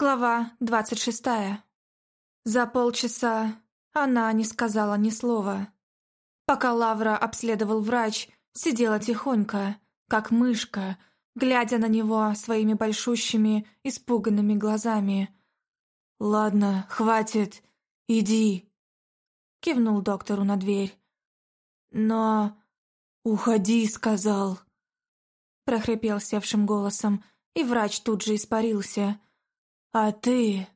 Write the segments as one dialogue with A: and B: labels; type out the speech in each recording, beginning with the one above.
A: Глава двадцать шестая. За полчаса она не сказала ни слова. Пока Лавра обследовал врач, сидела тихонько, как мышка, глядя на него своими большущими, испуганными глазами. «Ладно, хватит, иди», — кивнул доктору на дверь. «Но...» «Уходи», — сказал, — прохрипел севшим голосом, и врач тут же испарился — «А ты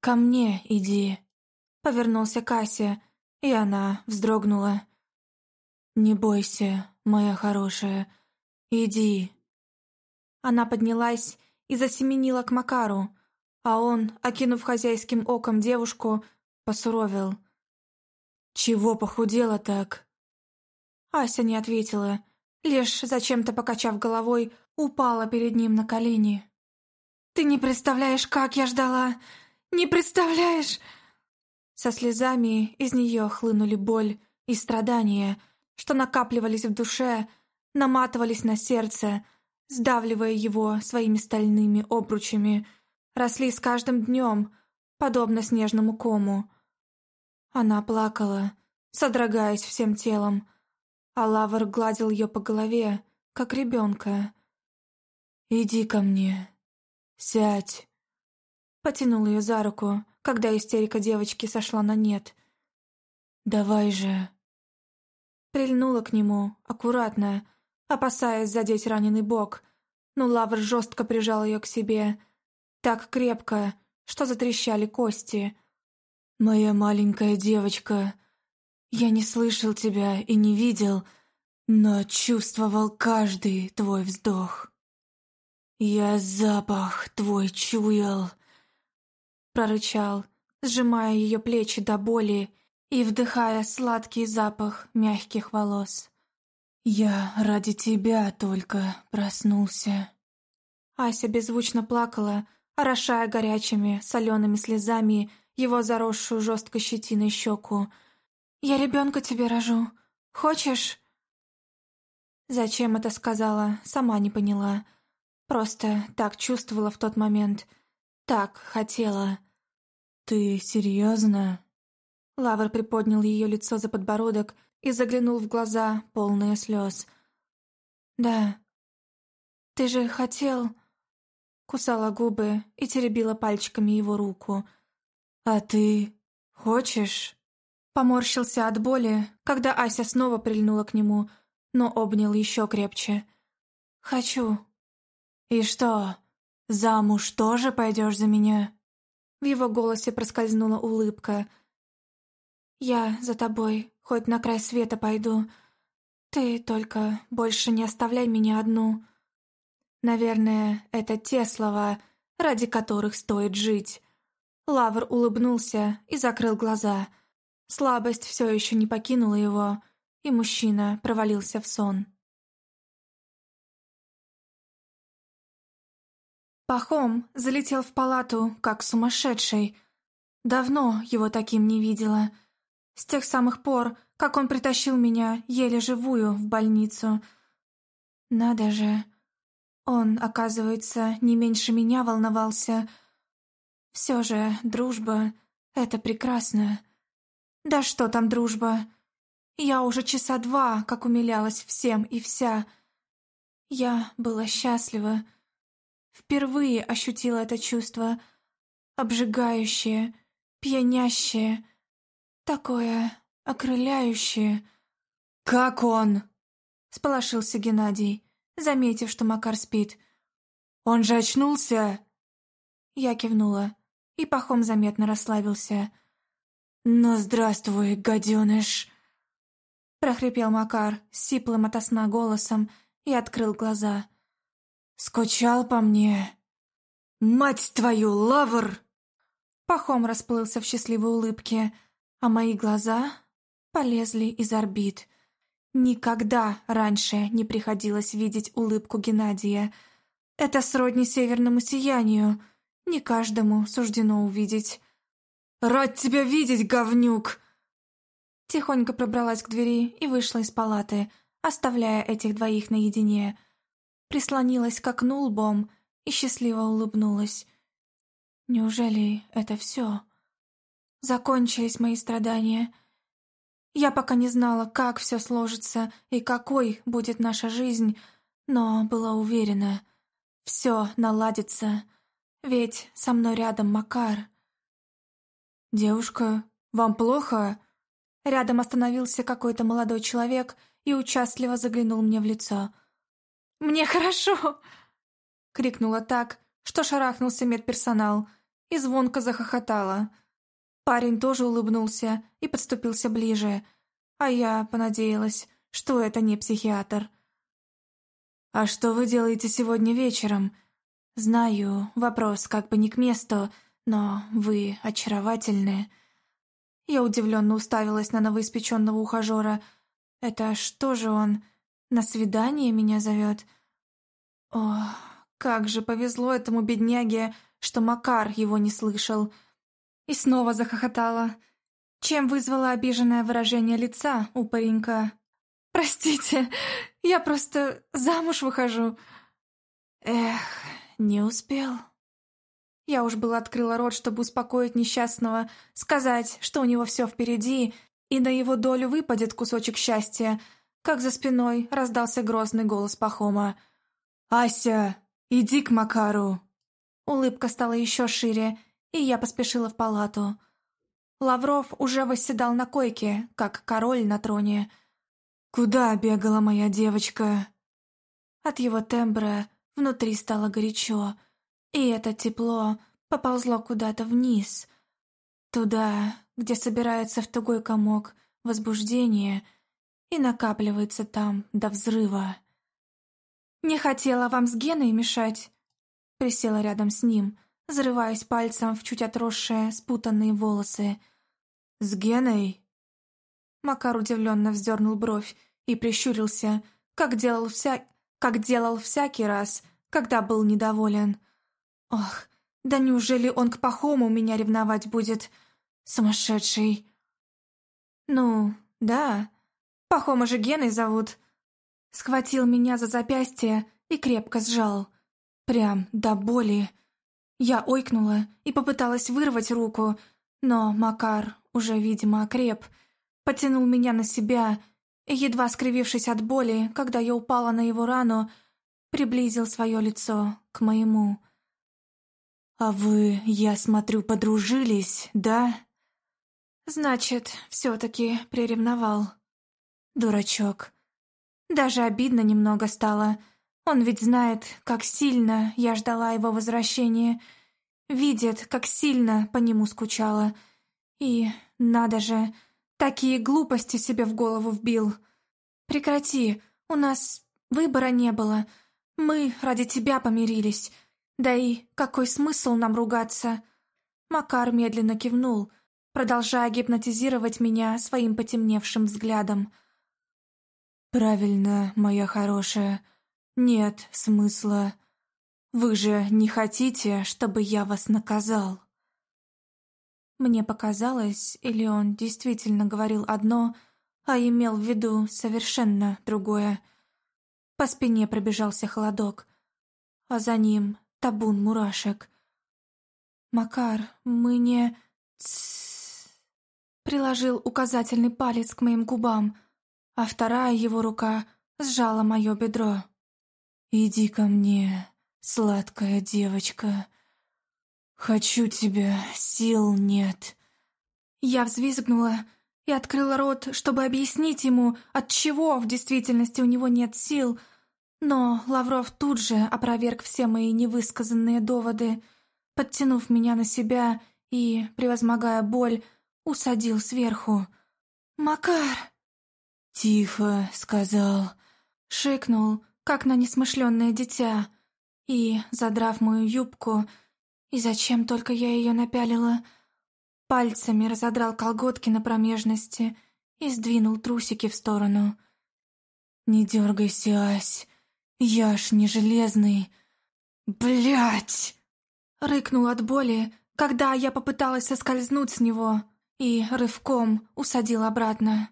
A: ко мне иди», — повернулся Кася, и она вздрогнула. «Не бойся, моя хорошая, иди». Она поднялась и засеменила к Макару, а он, окинув хозяйским оком девушку, посуровил. «Чего похудела так?» Ася не ответила, лишь зачем-то покачав головой, упала перед ним на колени. Ты не представляешь, как я ждала! Не представляешь!» Со слезами из нее хлынули боль и страдания, что накапливались в душе, наматывались на сердце, сдавливая его своими стальными обручами, росли с каждым днем, подобно снежному кому. Она плакала, содрогаясь всем телом, а Лавр гладил ее по голове, как ребенка. «Иди ко мне», «Сядь!» Потянул ее за руку, когда истерика девочки сошла на нет. «Давай же!» Прильнула к нему, аккуратно, опасаясь задеть раненый бок, но Лавр жестко прижал ее к себе, так крепко, что затрещали кости. «Моя маленькая девочка, я не слышал тебя и не видел, но чувствовал каждый твой вздох». «Я запах твой чуял!» Прорычал, сжимая ее плечи до боли и вдыхая сладкий запах мягких волос. «Я ради тебя только проснулся». Ася беззвучно плакала, орошая горячими, солеными слезами его заросшую жесткой щетиной щеку. «Я ребенка тебе рожу. Хочешь?» Зачем это сказала, сама не поняла. Просто так чувствовала в тот момент. Так хотела. «Ты серьезно?» Лавр приподнял ее лицо за подбородок и заглянул в глаза, полные слез. «Да. Ты же хотел...» Кусала губы и теребила пальчиками его руку. «А ты хочешь?» Поморщился от боли, когда Ася снова прильнула к нему, но обнял еще крепче. «Хочу», «И что, замуж тоже пойдешь за меня?» В его голосе проскользнула улыбка. «Я за тобой, хоть на край света пойду. Ты только больше не оставляй меня одну». Наверное, это те слова, ради которых стоит жить. Лавр улыбнулся и закрыл глаза. Слабость все еще не покинула его, и мужчина провалился в сон. Пахом залетел в палату, как сумасшедший. Давно его таким не видела. С тех самых пор, как он притащил меня, еле живую, в больницу. Надо же. Он, оказывается, не меньше меня волновался. Все же дружба — это прекрасно. Да что там дружба? Я уже часа два, как умилялась всем и вся. Я была счастлива. Впервые ощутила это чувство. Обжигающее, пьянящее, такое окрыляющее. «Как он?» — сполошился Геннадий, заметив, что Макар спит. «Он же очнулся?» Я кивнула, и Пахом заметно расслабился. «Ну, здравствуй, гаденыш!» прохрипел Макар сиплым ото сна голосом и открыл глаза. Скучал по мне. Мать твою, лавр! Пахом расплылся в счастливой улыбке, а мои глаза полезли из орбит. Никогда раньше не приходилось видеть улыбку Геннадия. Это сродни северному сиянию. Не каждому суждено увидеть. «Рад тебя видеть, говнюк!» Тихонько пробралась к двери и вышла из палаты, оставляя этих двоих наедине — прислонилась к окну лбом и счастливо улыбнулась. Неужели это все? Закончились мои страдания. Я пока не знала, как все сложится и какой будет наша жизнь, но была уверена, все наладится, ведь со мной рядом Макар. «Девушка, вам плохо?» Рядом остановился какой-то молодой человек и участливо заглянул мне в лицо. «Мне хорошо!» — крикнула так, что шарахнулся медперсонал, и звонко захохотала. Парень тоже улыбнулся и подступился ближе, а я понадеялась, что это не психиатр. «А что вы делаете сегодня вечером?» «Знаю, вопрос как бы не к месту, но вы очаровательны». Я удивленно уставилась на новоиспеченного ухажера. «Это что же он, на свидание меня зовет?» «О, как же повезло этому бедняге, что Макар его не слышал!» И снова захохотала, чем вызвала обиженное выражение лица у паренька. «Простите, я просто замуж выхожу». «Эх, не успел». Я уж было открыла рот, чтобы успокоить несчастного, сказать, что у него все впереди, и на его долю выпадет кусочек счастья, как за спиной раздался грозный голос Пахома. «Ася, иди к Макару!» Улыбка стала еще шире, и я поспешила в палату. Лавров уже восседал на койке, как король на троне. «Куда бегала моя девочка?» От его тембра внутри стало горячо, и это тепло поползло куда-то вниз, туда, где собирается в тугой комок возбуждение и накапливается там до взрыва. «Не хотела вам с Геной мешать», — присела рядом с ним, зарываясь пальцем в чуть отросшие спутанные волосы. «С Геной?» Макар удивленно вздернул бровь и прищурился, как делал, вся... как делал всякий раз, когда был недоволен. «Ох, да неужели он к Пахому меня ревновать будет? Сумасшедший!» «Ну, да, Пахома же Геной зовут». Схватил меня за запястье и крепко сжал. Прям до боли. Я ойкнула и попыталась вырвать руку, но Макар уже, видимо, окреп, потянул меня на себя и, едва скривившись от боли, когда я упала на его рану, приблизил свое лицо к моему. «А вы, я смотрю, подружились, да?» «Значит, все-таки приревновал. Дурачок. Даже обидно немного стало». Он ведь знает, как сильно я ждала его возвращения, видит, как сильно по нему скучала. И, надо же, такие глупости себе в голову вбил. Прекрати, у нас выбора не было. Мы ради тебя помирились. Да и какой смысл нам ругаться? Макар медленно кивнул, продолжая гипнотизировать меня своим потемневшим взглядом. «Правильно, моя хорошая», «Нет смысла. Вы же не хотите, чтобы я вас наказал?» Мне показалось, или он действительно говорил одно, а имел в виду совершенно другое. По спине пробежался холодок, а за ним табун мурашек. «Макар, мы не...» Приложил указательный палец к моим губам, а вторая его рука сжала мое бедро. «Иди ко мне, сладкая девочка. Хочу тебя, сил нет». Я взвизгнула и открыла рот, чтобы объяснить ему, от чего в действительности у него нет сил, но Лавров тут же опроверг все мои невысказанные доводы, подтянув меня на себя и, превозмогая боль, усадил сверху. «Макар!» «Тихо», — сказал, шикнул, как на несмышленное дитя, и, задрав мою юбку, и зачем только я ее напялила, пальцами разодрал колготки на промежности и сдвинул трусики в сторону. «Не дергайся, Ась, я ж не железный. Блять!» Рыкнул от боли, когда я попыталась соскользнуть с него и рывком усадил обратно.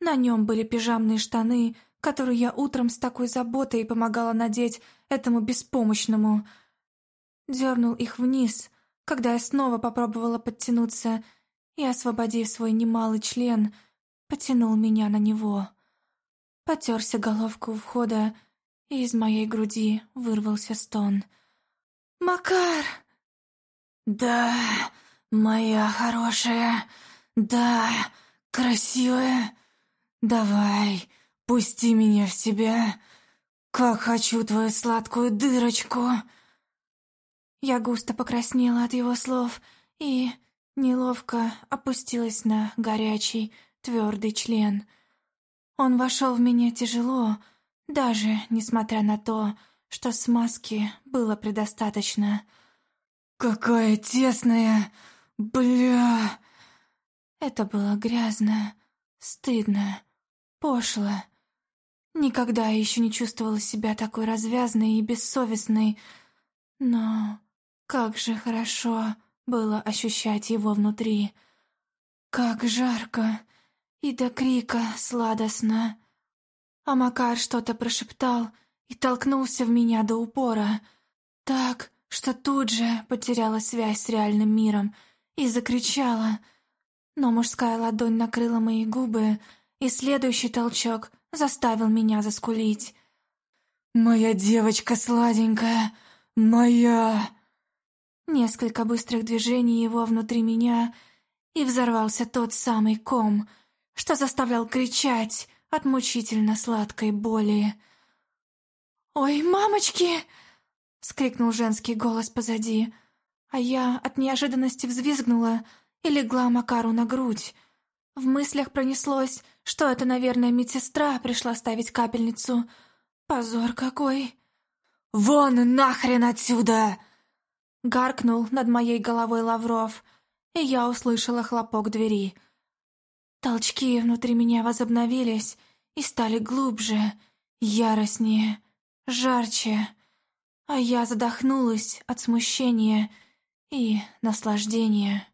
A: На нем были пижамные штаны — которую я утром с такой заботой помогала надеть этому беспомощному. Дернул их вниз, когда я снова попробовала подтянуться и, освободив свой немалый член, потянул меня на него. Потерся головку у входа, и из моей груди вырвался стон. «Макар!» «Да, моя хорошая, да, красивая, давай, пусти меня в себя, как хочу твою сладкую дырочку!» Я густо покраснела от его слов и неловко опустилась на горячий, твердый член. Он вошел в меня тяжело, даже несмотря на то, что смазки было предостаточно. «Какая тесная! Бля!» Это было грязно, стыдно, пошло. Никогда я еще не чувствовала себя такой развязной и бессовестной, но как же хорошо было ощущать его внутри. Как жарко и до крика сладостно. А Макар что-то прошептал и толкнулся в меня до упора, так, что тут же потеряла связь с реальным миром и закричала. Но мужская ладонь накрыла мои губы, и следующий толчок заставил меня заскулить. «Моя девочка сладенькая, моя!» Несколько быстрых движений его внутри меня, и взорвался тот самый ком, что заставлял кричать от мучительно сладкой боли. «Ой, мамочки!» — скрикнул женский голос позади, а я от неожиданности взвизгнула и легла Макару на грудь. В мыслях пронеслось, что это, наверное, медсестра пришла ставить капельницу. Позор какой! «Вон нахрен отсюда!» Гаркнул над моей головой Лавров, и я услышала хлопок двери. Толчки внутри меня возобновились и стали глубже, яростнее, жарче, а я задохнулась от смущения и наслаждения.